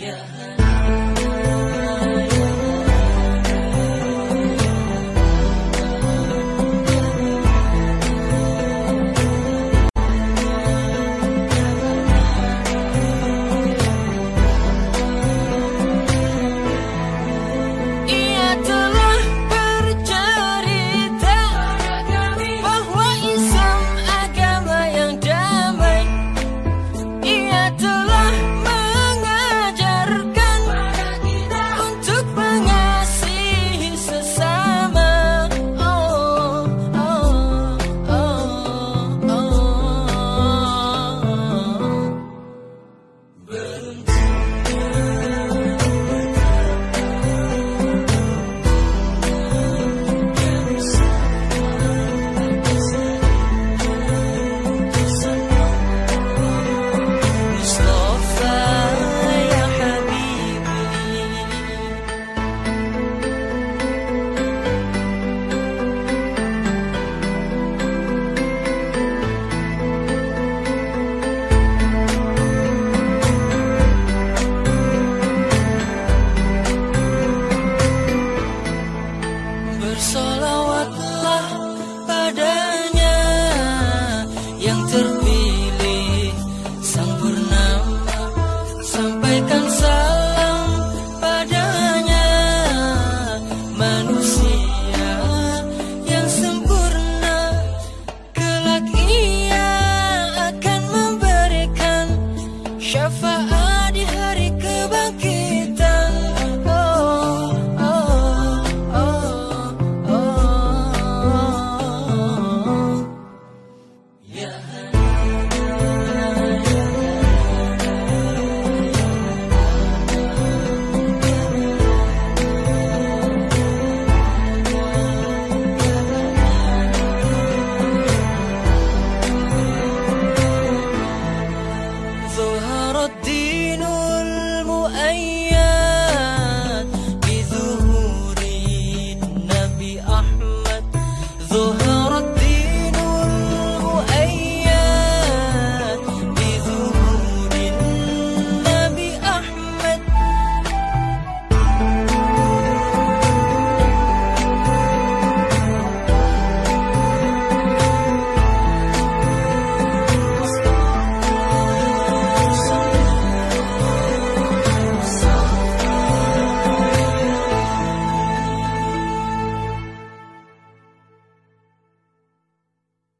Yeah.